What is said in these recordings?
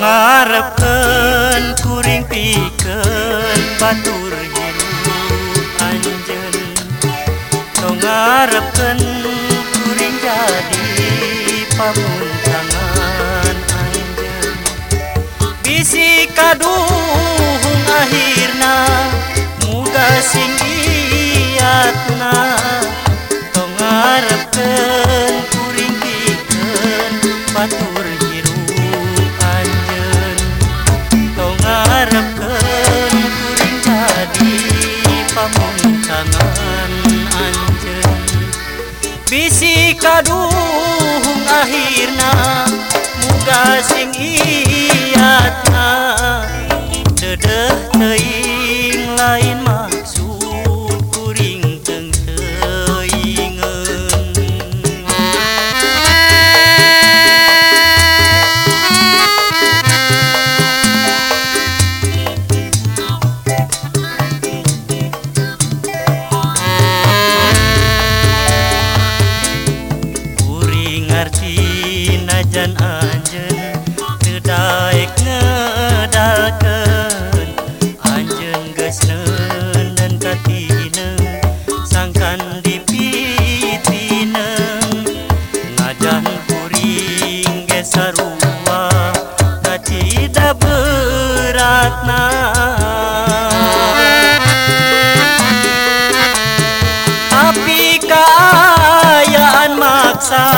ngarepkeun kuring pikeun batur hirup anjeun. Tong ngarepkeun kuring jadi pamuntangan anjeun. Bisi kaduhung akhirna muga sing pamuntangan anjeun Bisi kaduhung akhirna muga sing iyatna beratna tapi keayaan maksa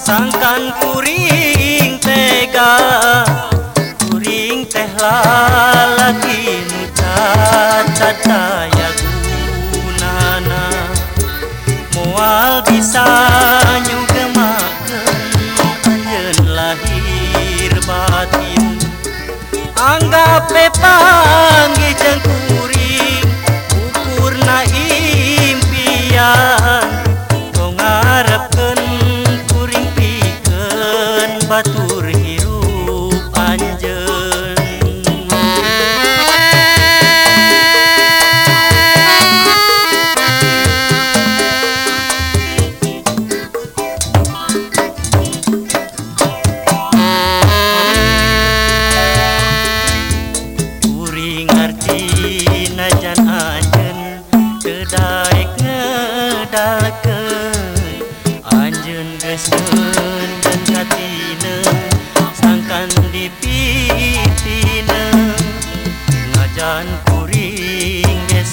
sangkan kuring tega. Kuring teh lalaki cacat daya gunana. Moal bisa nyugemakeun पांगा पे पांग जंग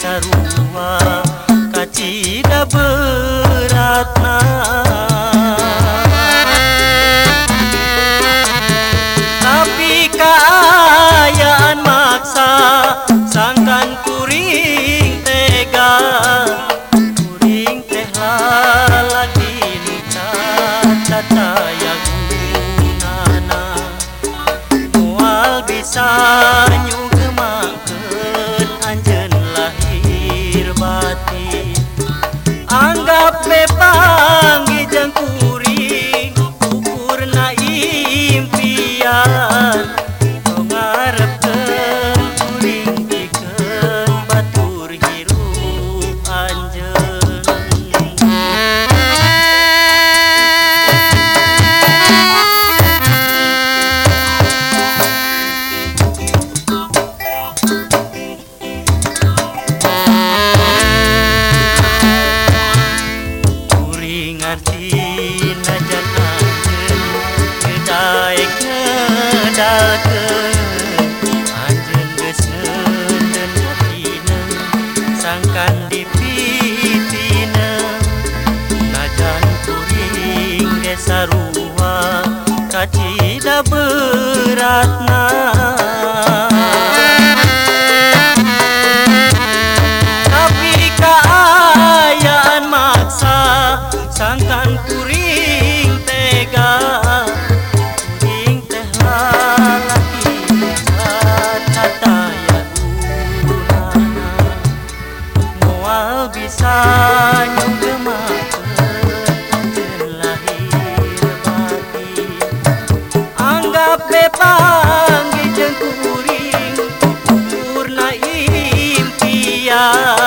sarua kacida beratna tapi keayaan maksa sangkan kuring tega. Kuring teh lalaki nu cacat bisa nyunggema lahir anggap bebang jeng kuring purna impian.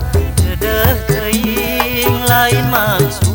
much.